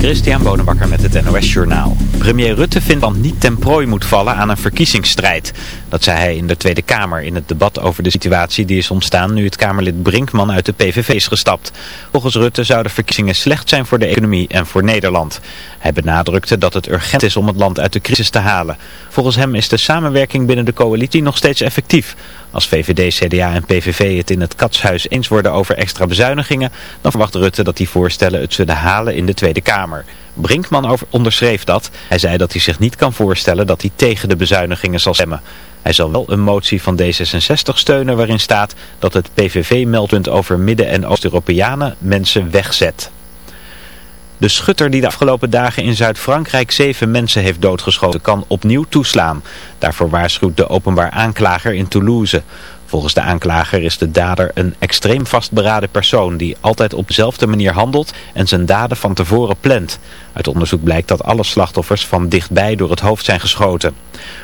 Christian Bonenbakker met het NOS Journaal. Premier Rutte vindt dat niet ten prooi moet vallen aan een verkiezingsstrijd. Dat zei hij in de Tweede Kamer in het debat over de situatie die is ontstaan nu het Kamerlid Brinkman uit de PVV is gestapt. Volgens Rutte zouden verkiezingen slecht zijn voor de economie en voor Nederland. Hij benadrukte dat het urgent is om het land uit de crisis te halen. Volgens hem is de samenwerking binnen de coalitie nog steeds effectief. Als VVD, CDA en PVV het in het Katshuis eens worden over extra bezuinigingen, dan verwacht Rutte dat die voorstellen het zullen halen in de Tweede Kamer. Brinkman onderschreef dat. Hij zei dat hij zich niet kan voorstellen dat hij tegen de bezuinigingen zal stemmen. Hij zal wel een motie van D66 steunen waarin staat dat het PVV-meldpunt over Midden- en Oost-Europeanen mensen wegzet. De schutter die de afgelopen dagen in Zuid-Frankrijk zeven mensen heeft doodgeschoten kan opnieuw toeslaan. Daarvoor waarschuwt de openbaar aanklager in Toulouse. Volgens de aanklager is de dader een extreem vastberaden persoon die altijd op dezelfde manier handelt en zijn daden van tevoren plant. Uit onderzoek blijkt dat alle slachtoffers van dichtbij door het hoofd zijn geschoten.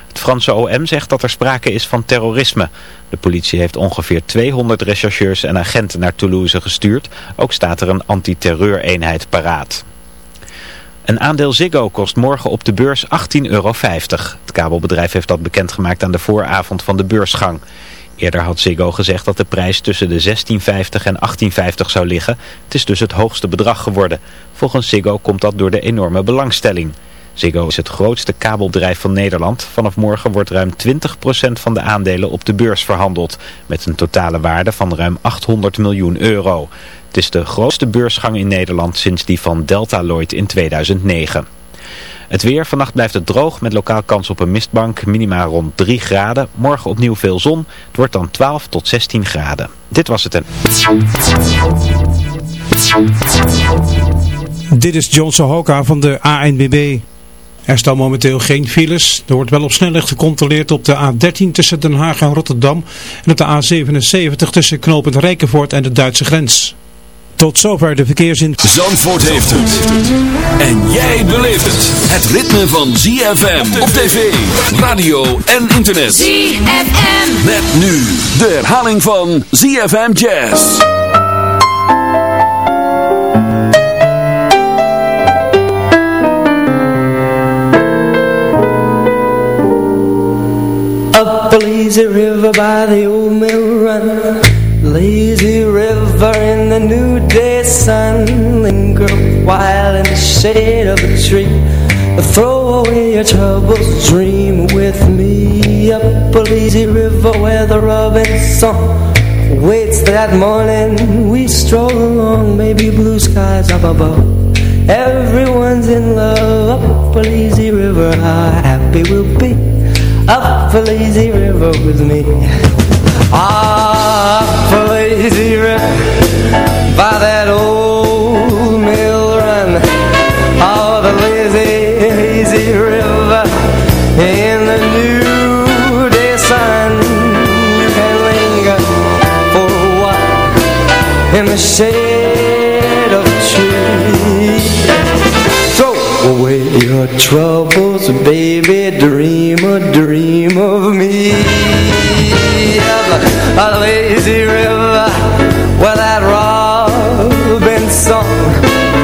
Het Franse OM zegt dat er sprake is van terrorisme. De politie heeft ongeveer 200 rechercheurs en agenten naar Toulouse gestuurd. Ook staat er een antiterreureenheid paraat. Een aandeel Ziggo kost morgen op de beurs 18,50 euro. Het kabelbedrijf heeft dat bekendgemaakt aan de vooravond van de beursgang. Eerder had Ziggo gezegd dat de prijs tussen de 16,50 en 18,50 zou liggen. Het is dus het hoogste bedrag geworden. Volgens Ziggo komt dat door de enorme belangstelling. Ziggo is het grootste kabelbedrijf van Nederland. Vanaf morgen wordt ruim 20% van de aandelen op de beurs verhandeld. Met een totale waarde van ruim 800 miljoen euro. Het is de grootste beursgang in Nederland sinds die van Delta Lloyd in 2009. Het weer, vannacht blijft het droog met lokaal kans op een mistbank, minima rond 3 graden. Morgen opnieuw veel zon, het wordt dan 12 tot 16 graden. Dit was het en... Dit is John Sohoka van de ANWB. Er staan momenteel geen files. Er wordt wel op snelheid gecontroleerd op de A13 tussen Den Haag en Rotterdam en op de A77 tussen Knopend Rijkenvoort en de Duitse grens. Tot zover de verkeersin. Zandvoort heeft het. En jij beleeft het. Het ritme van ZFM op tv, radio en internet. ZFM. Met nu de herhaling van ZFM Jazz. Lazy river by the old mill run. Lazy river in the new day sun. Linger while in the shade of a tree. Throw away your troubles, dream with me. Up a lazy river where the robin song Waits that morning. We stroll along Maybe blue skies up above. Everyone's in love Up a lazy river, how happy we'll be up a lazy river with me. Up a lazy river By that old mill run. Oh, the lazy, lazy river In the new day sun You can linger for a while In the shade away your troubles, baby Dream a dream of me. A lazy river Where that robin song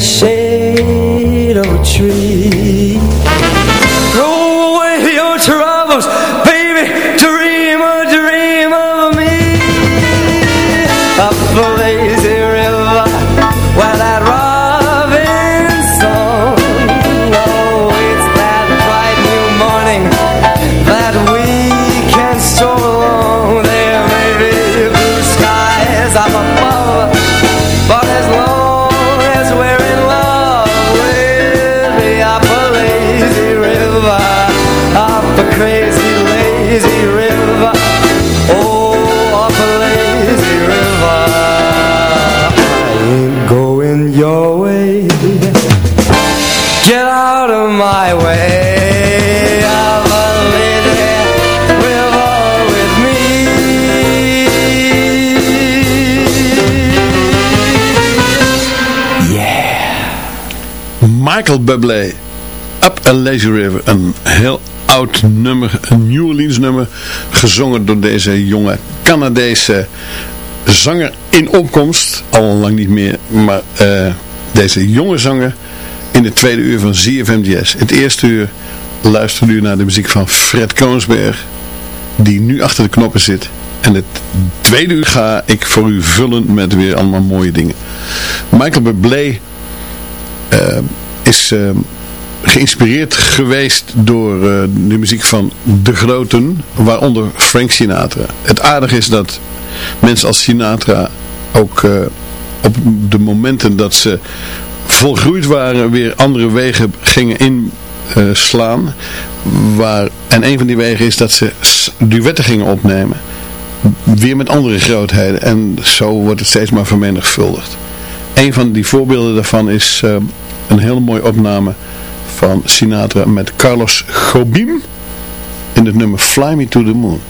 shade of a tree Michael Bublé, Up a Lazy River. Een heel oud nummer, een New Orleans nummer, gezongen door deze jonge Canadese zanger in opkomst. Al lang niet meer, maar eh, deze jonge zanger in de tweede uur van ZFM Jazz. Het eerste uur luisterde u naar de muziek van Fred Koonsberg, die nu achter de knoppen zit. En het tweede uur ga ik voor u vullen met weer allemaal mooie dingen. Michael Bublé eh, is eh, geïnspireerd geweest door eh, de muziek van de groten, waaronder Frank Sinatra. Het aardige is dat mensen als Sinatra ook op de momenten dat ze volgroeid waren weer andere wegen gingen inslaan. waar, en een van die wegen is dat ze duetten gingen opnemen. Weer met andere grootheden. En zo wordt het steeds maar vermenigvuldigd. Een van die voorbeelden daarvan is uh, een hele mooie opname van Sinatra met Carlos Gobim in het nummer Fly Me to the Moon.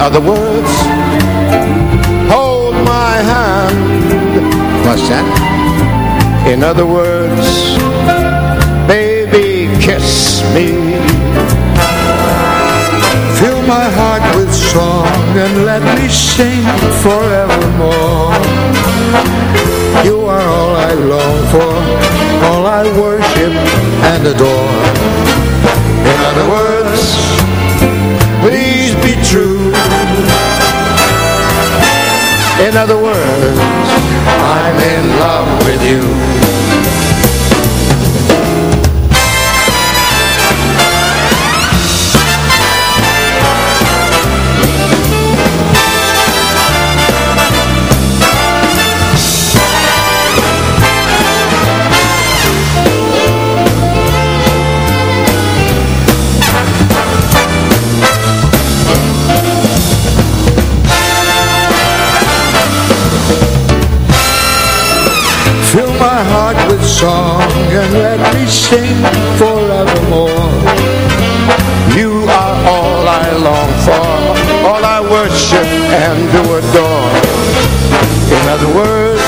In other words, hold my hand. What's that? In other words, baby, kiss me. Fill my heart with song and let me sing forevermore. You are all I long for, all I worship and adore. In other words, In other words, I'm in love with you. Song and let me sing forevermore. You are all I long for, all I worship and do adore. In other words,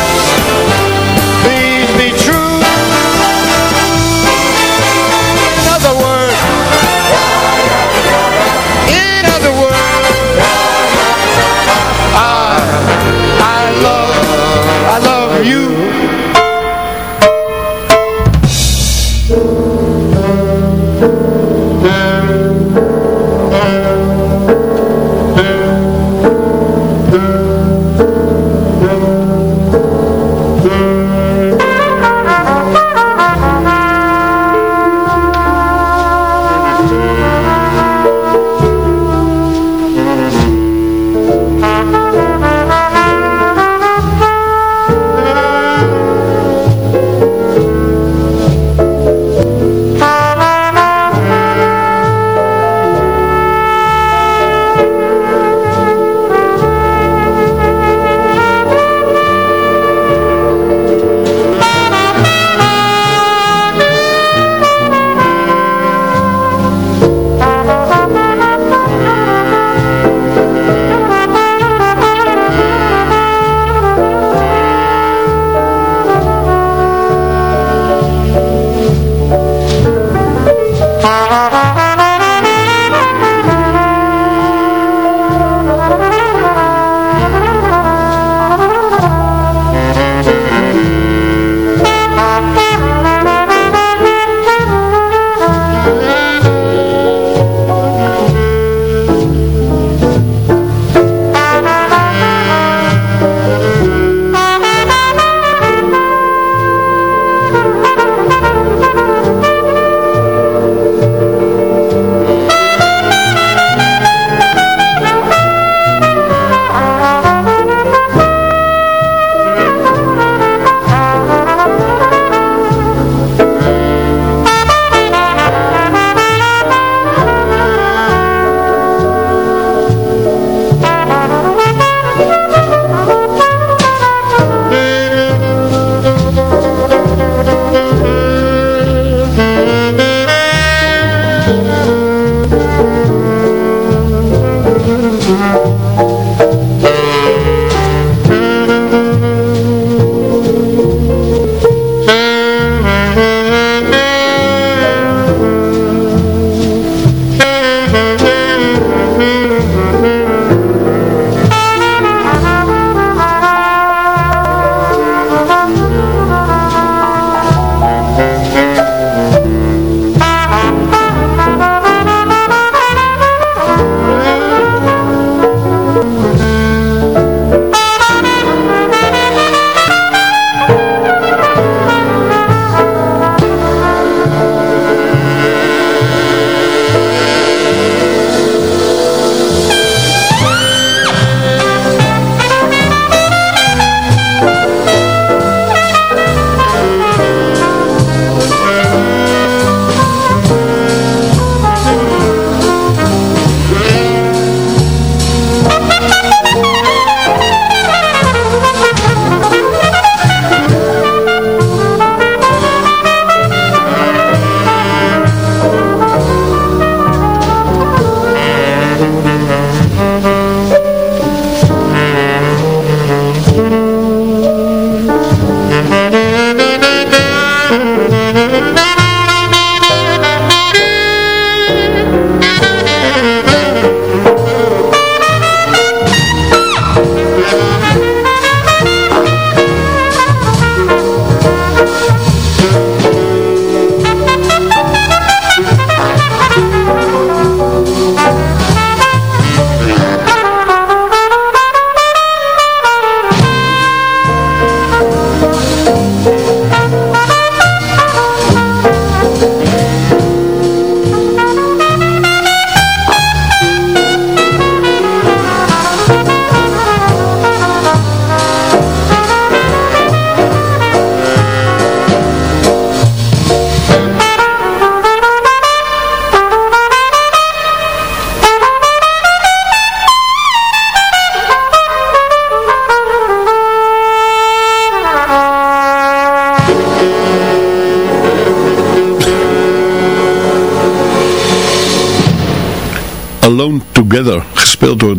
gespeeld door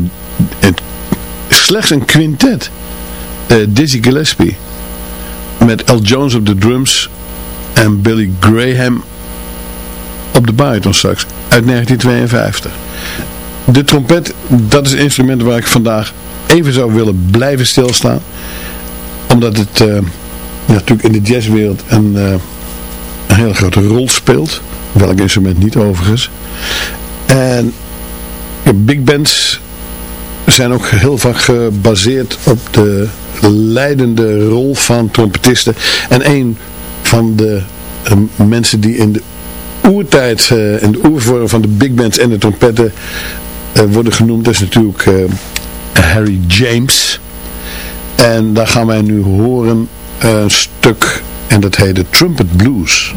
het, slechts een quintet. Uh, Dizzy Gillespie. Met Al Jones op de drums en Billy Graham op de bariton sax uit 1952. De trompet, dat is het instrument waar ik vandaag even zou willen blijven stilstaan. Omdat het uh, natuurlijk in de jazzwereld een, uh, een hele grote rol speelt. Welk instrument niet overigens. Big bands zijn ook heel vaak gebaseerd op de leidende rol van trompetisten. En een van de uh, mensen die in de oertijd, uh, in de oervorm van de big bands en de trompetten uh, worden genoemd, is natuurlijk Harry James. En daar gaan wij nu horen een stuk en dat heet de Trumpet Blues.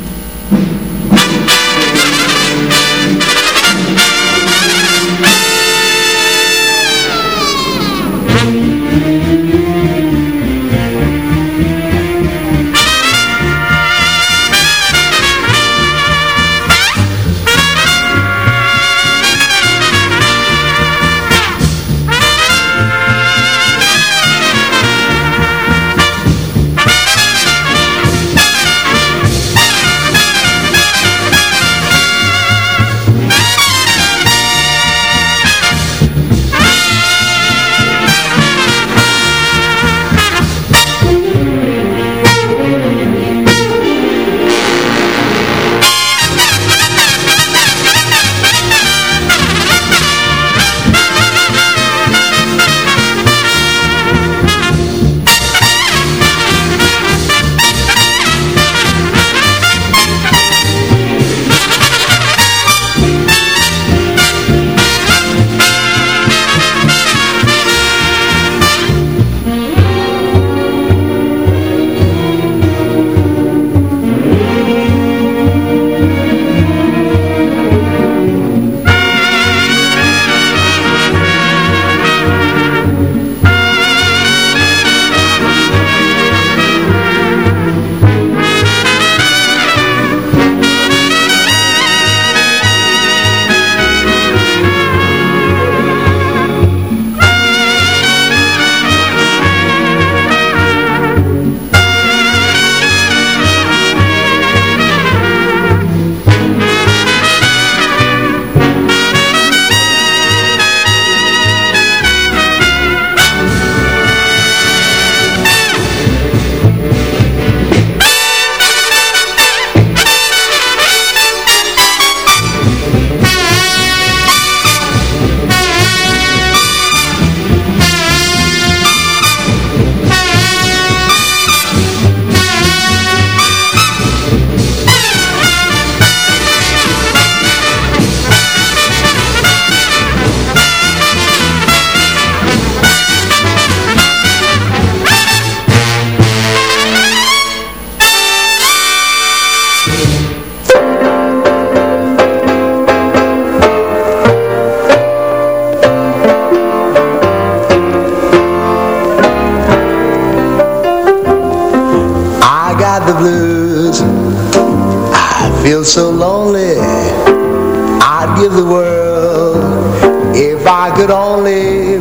So lonely I'd give the world If I could only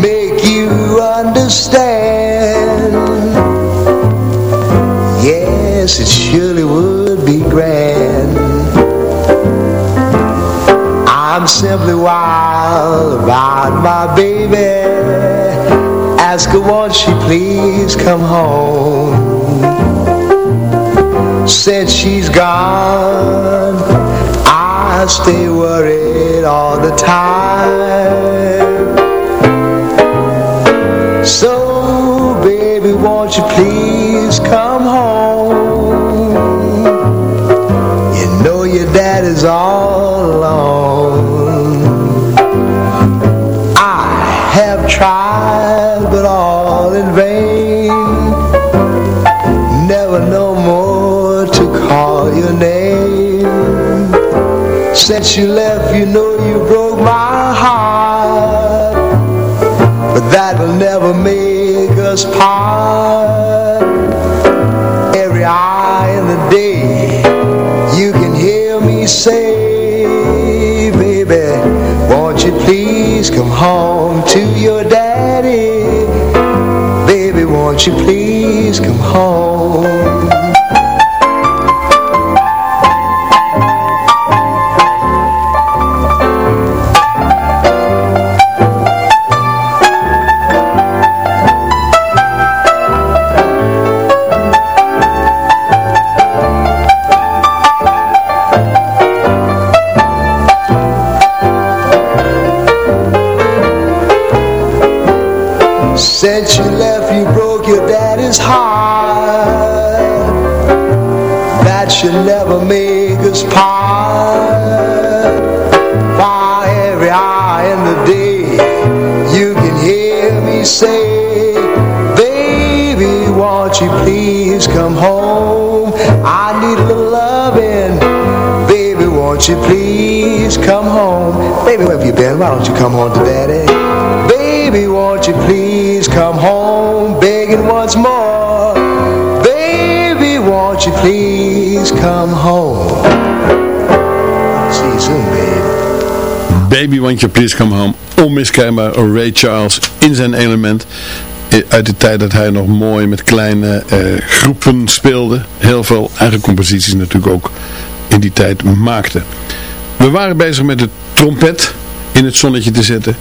Make you understand. Yes, it surely would be grand. I'm simply wild about my baby. Ask her won't she please come home since she's gone. I stay worried all the time. So baby won't you please come home? You know your dad is all alone Since you left you know you broke my heart. But that will never make us part. Every hour in the day You can hear me say Baby, won't you please come home to your daddy? Baby, won't you please come home come home to daddy? Baby won't you please come home? Begging once more. Baby, won't you please come home? Baby. Baby, won't you please come home? Onmiskenbaar Ray Charles in zijn element. Uit de tijd dat hij nog mooi met kleine uh, groepen speelde. Heel veel eigen composities natuurlijk ook in die tijd maakte. We waren bezig met de trompet in het zonnetje te zetten.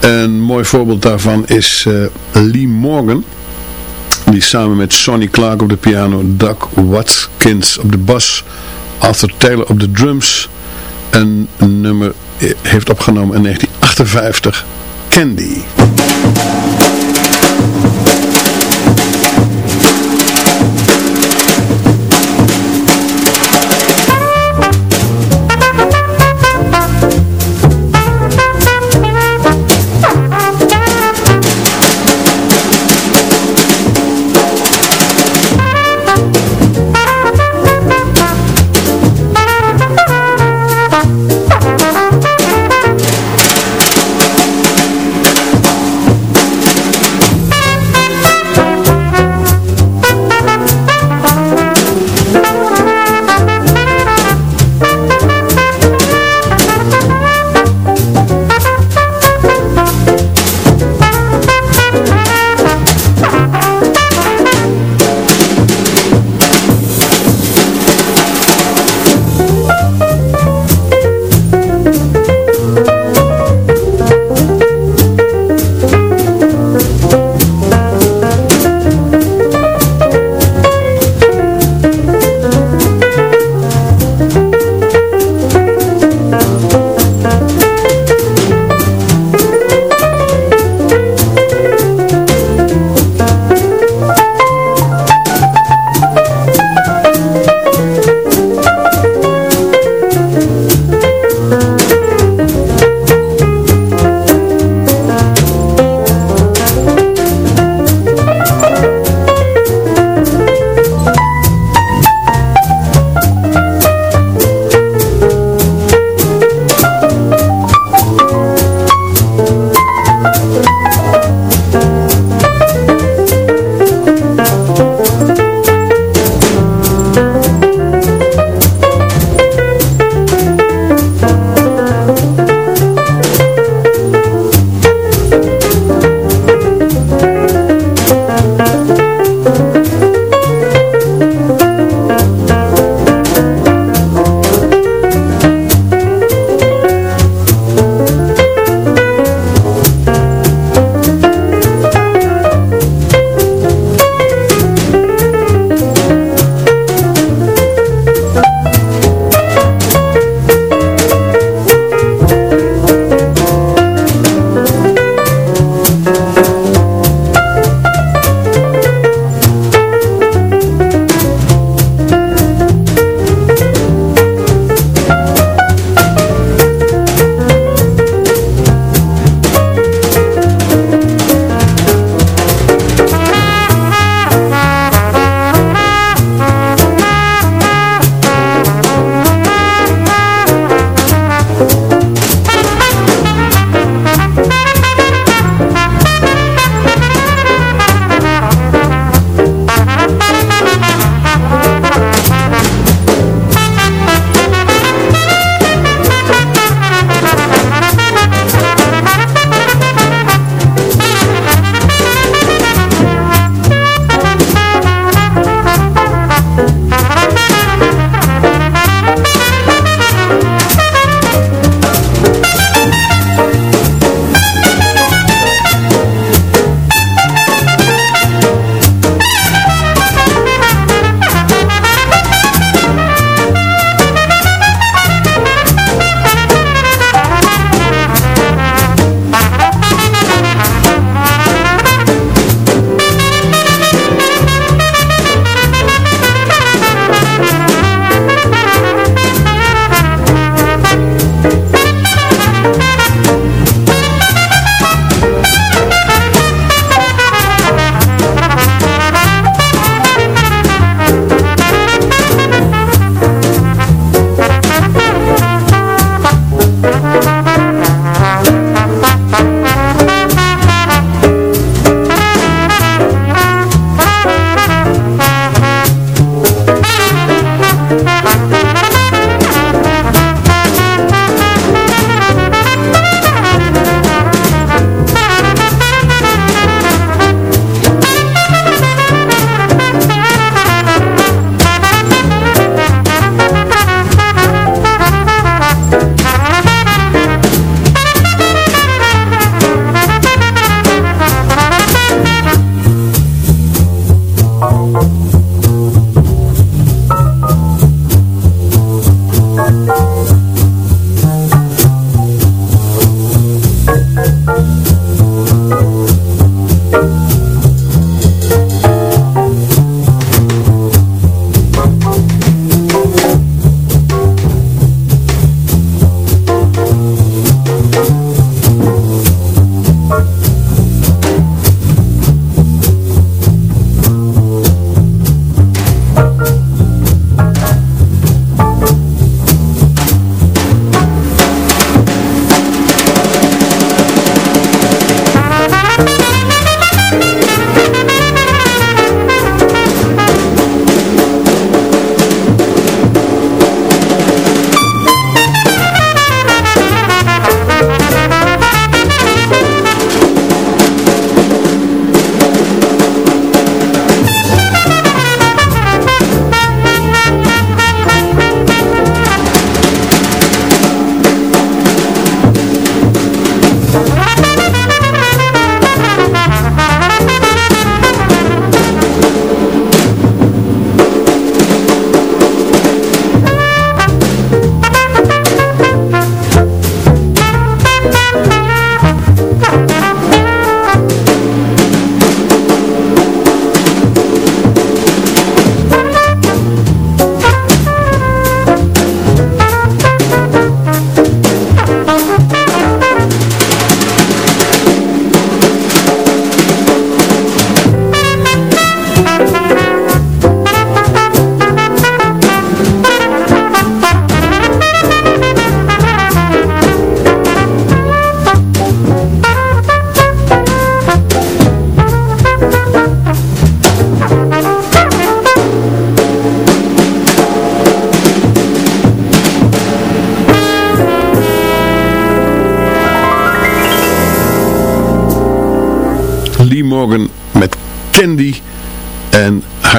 Een mooi voorbeeld daarvan is uh, Lee Morgan. Die samen met Sonny Clark op de piano, Doug Watkins op de bas, Arthur Taylor op de drums een nummer heeft opgenomen in 1958, Candy.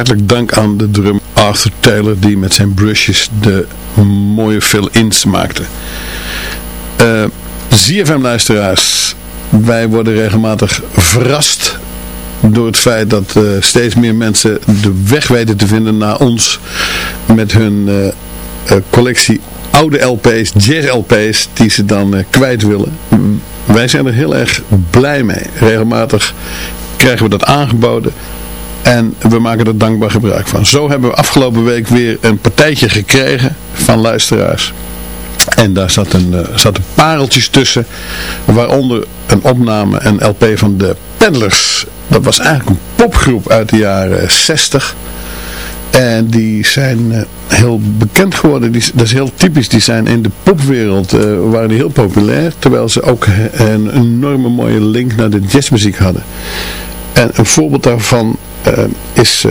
Hartelijk dank aan de drum Arthur Taylor die met zijn brushes de mooie fill-ins maakte. Uh, eh, ZFM luisteraars, wij worden regelmatig verrast door het feit dat uh, steeds meer mensen de weg weten te vinden naar ons met hun uh, collectie oude LP's, jazz LP's die ze dan kwijt willen. Wij zijn er heel erg blij mee. Regelmatig krijgen we dat aangeboden. En we maken er dankbaar gebruik van. Zo hebben we afgelopen week weer een partijtje gekregen van luisteraars. En daar zat een, uh, zaten pareltjes tussen. Waaronder een opname, een LP van de Peddlers. Dat was eigenlijk een popgroep uit de jaren 60. En die zijn uh, heel bekend geworden. Die, dat is heel typisch. Die zijn in de popwereld uh, waren die heel populair. Terwijl ze ook een enorme mooie link naar de jazzmuziek hadden. En een voorbeeld daarvan is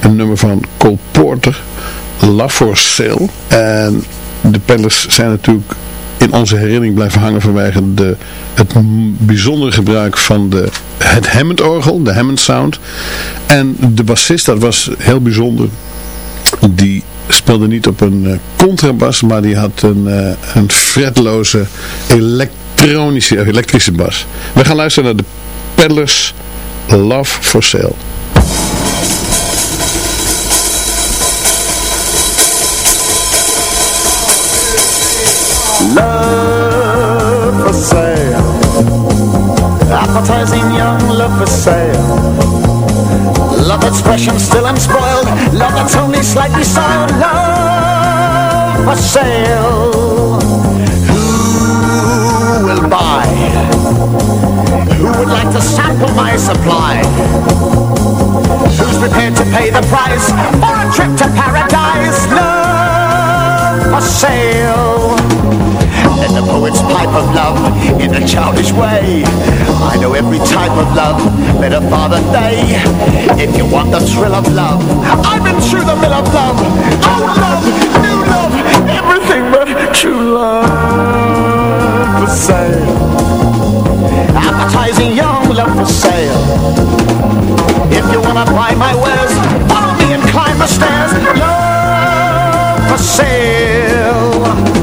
een nummer van Cole Porter. Love for Sale. En de Pellers zijn natuurlijk in onze herinnering blijven hangen vanwege de, het bijzondere gebruik van de, het Hammond-orgel, de Hammond Sound. En de bassist, dat was heel bijzonder, die speelde niet op een uh, contrabas, maar die had een, een fretloze elektronische, elektrische bas. We gaan luisteren naar de Peddlers Love for Sale. Love for sale. Appetizing young love for sale. Love expression still unspoiled. Love that's only slightly soiled Love for sale will buy? Who would like to sample my supply? Who's prepared to pay the price For a trip to paradise? Love for sale and the poet's pipe of love in a childish way. I know every type of love better far than they. If you want the thrill of love, I'm in through the mill of love. Old love, new love, everything but true love sale. Advertising young love for sale. If you wanna buy my wares, follow me and climb the stairs. Love for sale.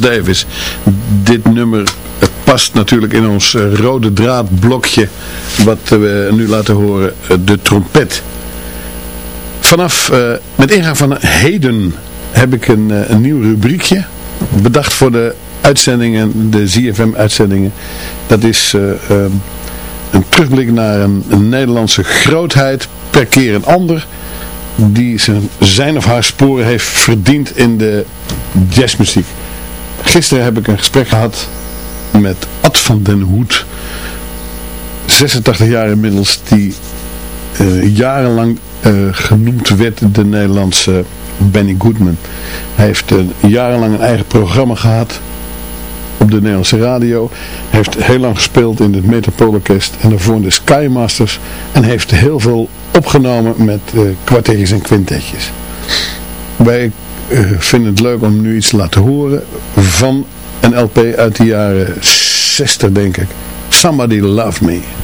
Davis. Dit nummer past natuurlijk in ons eh, rode draadblokje wat we nu laten horen, eh, de trompet. Vanaf, uh, met ingang van heden heb ik een, een nieuw rubriekje bedacht voor de uitzendingen, de ZFM-uitzendingen. Dat is ehm, een terugblik naar een, een, Nederlandse grootheid, per keer een ander, die zijn, zijn of haar sporen heeft verdiend in de jazzmuziek. Gisteren heb ik een gesprek gehad met Ad van den Hoed, 86 jaar inmiddels, die uh, jarenlang uh, genoemd werd de Nederlandse Benny Goodman. Hij heeft uh, jarenlang een eigen programma gehad op de Nederlandse radio. Heeft heel lang gespeeld in het Metropoolorkest en daarvoor in de Skymasters. En heeft heel veel opgenomen met uh, kwartetjes en quintetjes. Wij uh, vinden het leuk om nu iets te laten horen van een LP uit de jaren 60 denk ik. Somebody Love Me.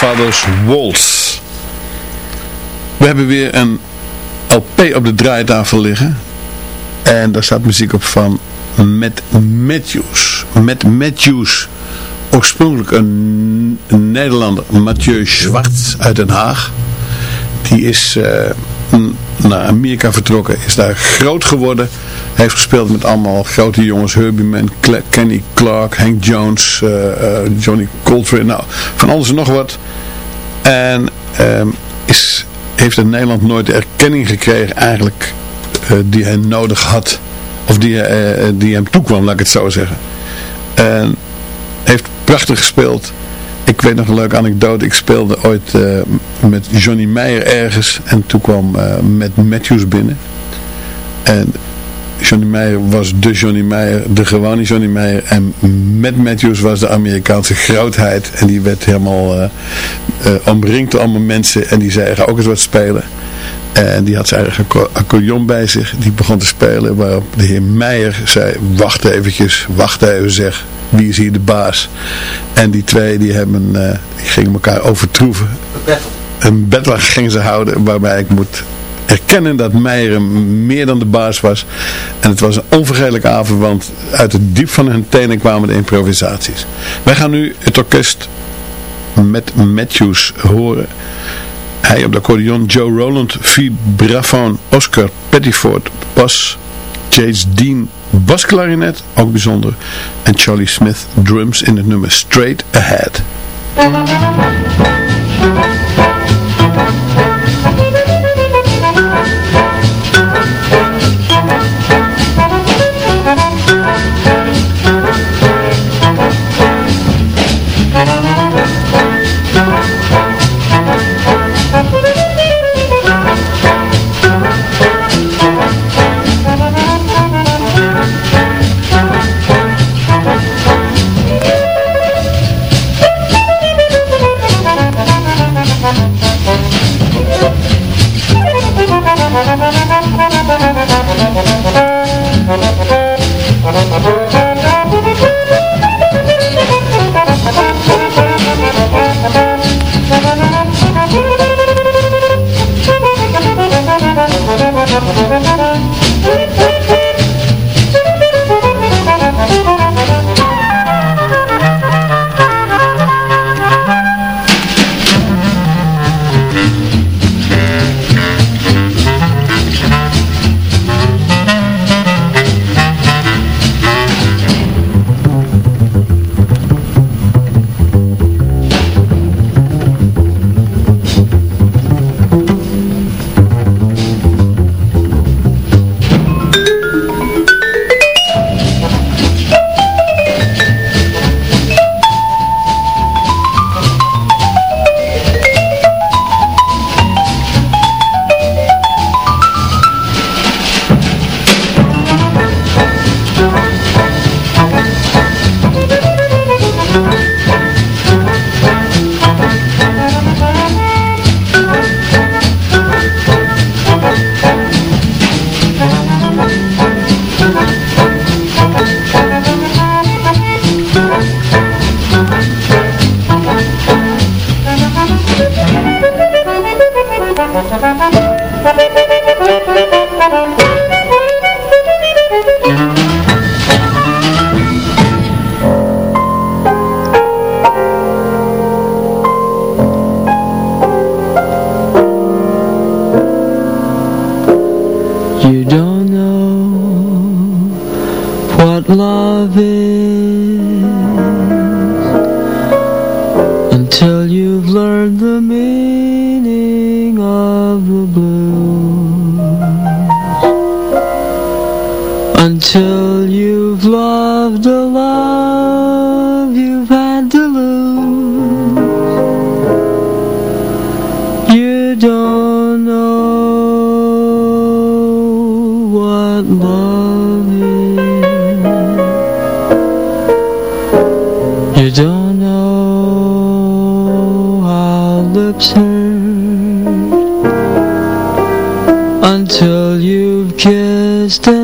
Grandfather's Waltz. We hebben weer een LP op de draaitafel liggen. En daar staat muziek op van Matt Matthews. Matt Matthews, oorspronkelijk een, Nederlander, Mathieu Schwartz uit Den Haag. Die is uh, naar Amerika vertrokken, is daar groot geworden. Heeft gespeeld met allemaal grote jongens, Herbie Kenny Clark, Hank Jones, uh, Johnny Coltrane, nou, van alles en nog wat. En ehm, is, heeft in Nederland nooit de erkenning gekregen eigenlijk uh, die hij nodig had. Of die, uh, die hem toekwam, laat ik het zo zeggen. En heeft prachtig gespeeld. Ik weet nog een leuke anekdote. Ik speelde ooit uh, met Johnny Meijer ergens. En toen kwam met Matthews binnen. En Johnny Meijer was de Johnny Meijer, de gewone Johnny Meijer. En Matt Matthews was de Amerikaanse grootheid. En die werd helemaal uh, uh, omringd door allemaal mensen. En die zei, ga ook eens wat spelen. En die had zijn eigen accordeon bij zich. Die begon te spelen. Waarop de heer Meijer zei, wacht eventjes, wacht even zeg. Wie is hier de baas? En die twee die hebben, uh, die gingen elkaar overtroeven. Een battle. Een battle gingen ze houden waarbij ik moet erkennen dat Meijer meer dan de baas was. En het was een onvergetelijke avond, want uit het diep van hun tenen kwamen de improvisaties. Wij gaan nu het orkest met Matthews horen. Hij op de accordeon, Joe Roland, vibrafoon, Oscar Pettiford, bas, Chase Dean, basklarinet, ook bijzonder. En Charlie Smith, drums in het nummer Straight Ahead. Thank you. We. Thursday.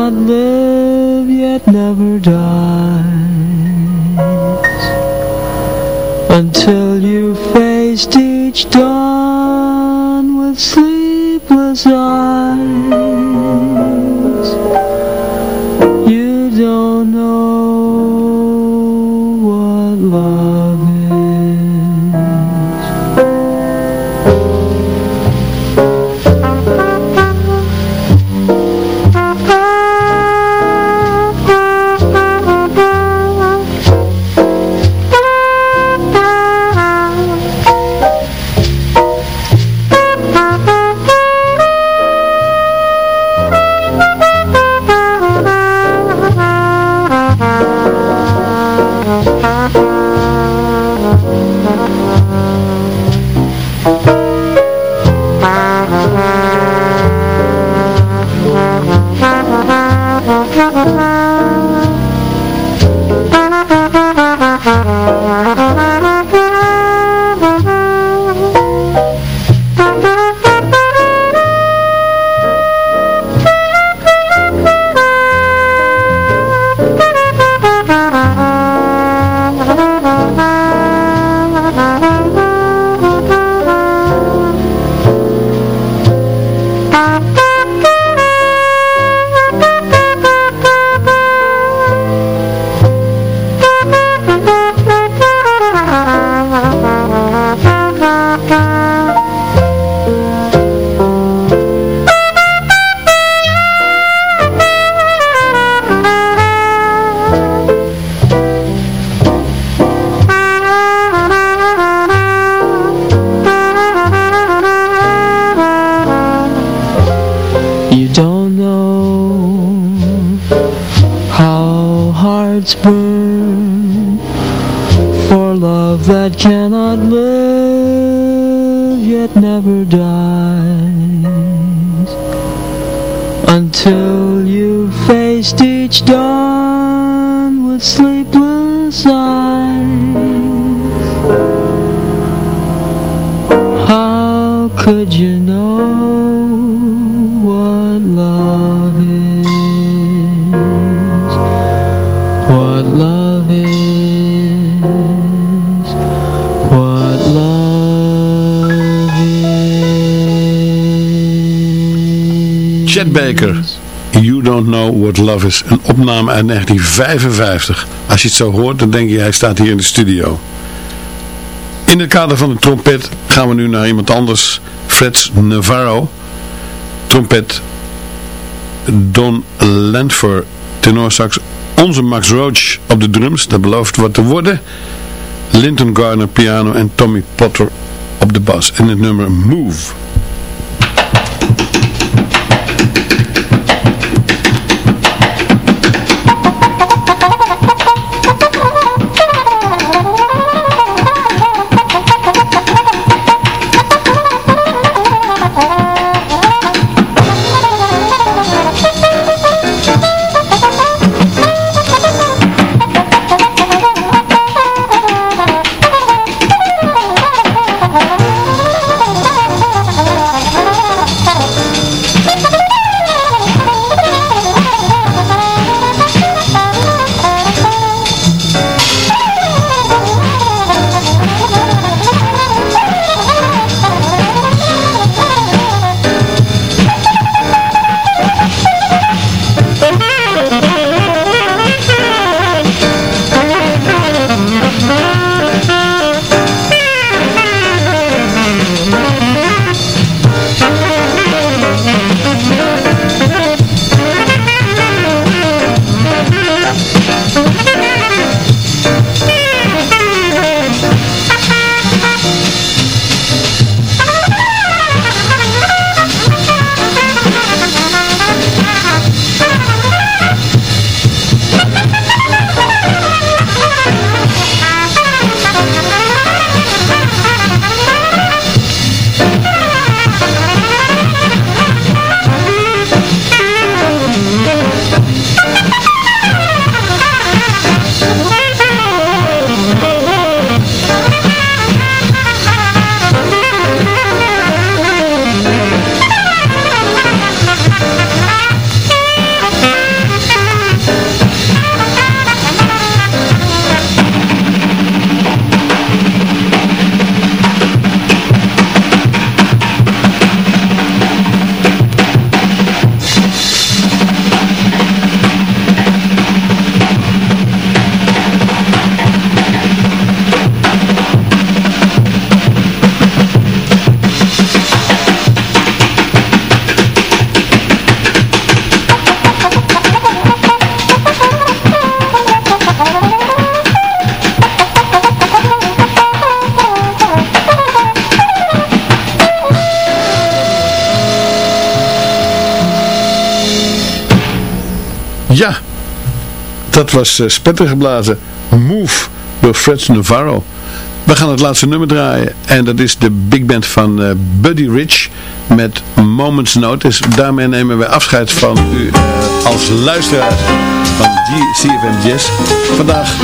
Cannot live yet never dies. Until you faced each dawn with sleepless eyes burn for love that cannot live yet never dies. Until you faced each dawn Chet Baker, You Don't Know What Love Is. Een opname uit 1955. Als je het zo hoort, dan denk je, hij staat hier in de studio. In het kader van de trompet gaan we nu naar iemand anders. Fred Navarro. Trompet. Don Landfor. Tenorsax. Onze Max Roach op de drums. Dat belooft wat te worden. Linton Garner piano en Tommy Potter op de bas. En het nummer Move. Dat was uh, spettergeblazen. Move door Fred Navarro. We gaan het laatste nummer draaien. En dat is de big band van uh, Buddy Rich met Moments Notice. Daarmee nemen we afscheid van u uh, als luisteraar van CFM Jazz. Vandaag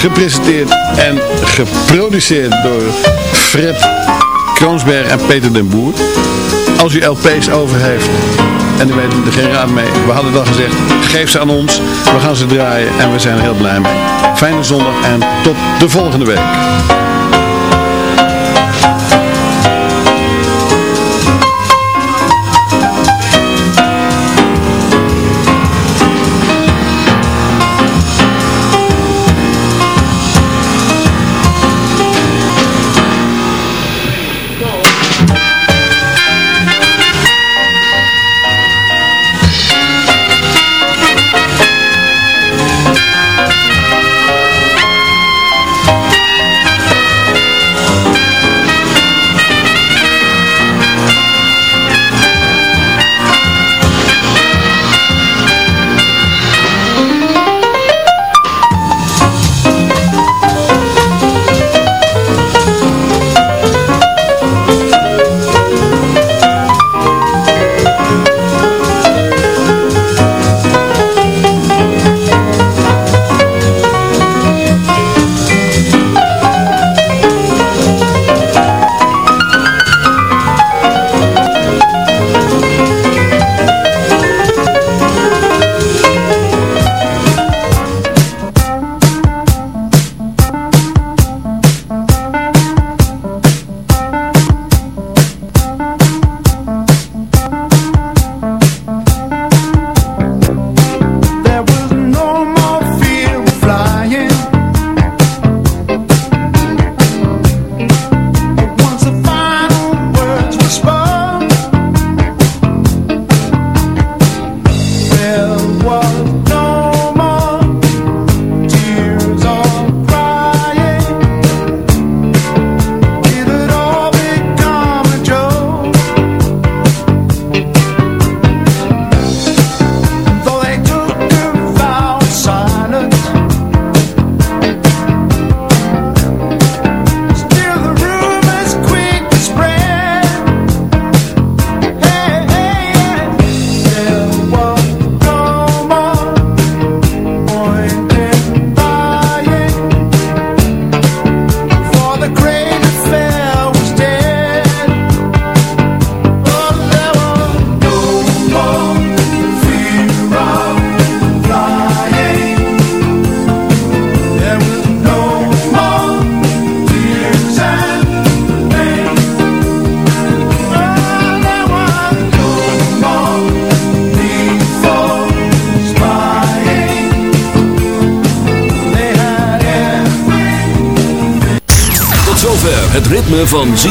gepresenteerd en geproduceerd door Fred Kroonsberg en Peter den Boer. Als u LP's over heeft en u weet er geen raad mee. We hadden dan gezegd, geef ze aan ons. We gaan ze draaien en we zijn er heel blij mee. Fijne zondag en tot de volgende week.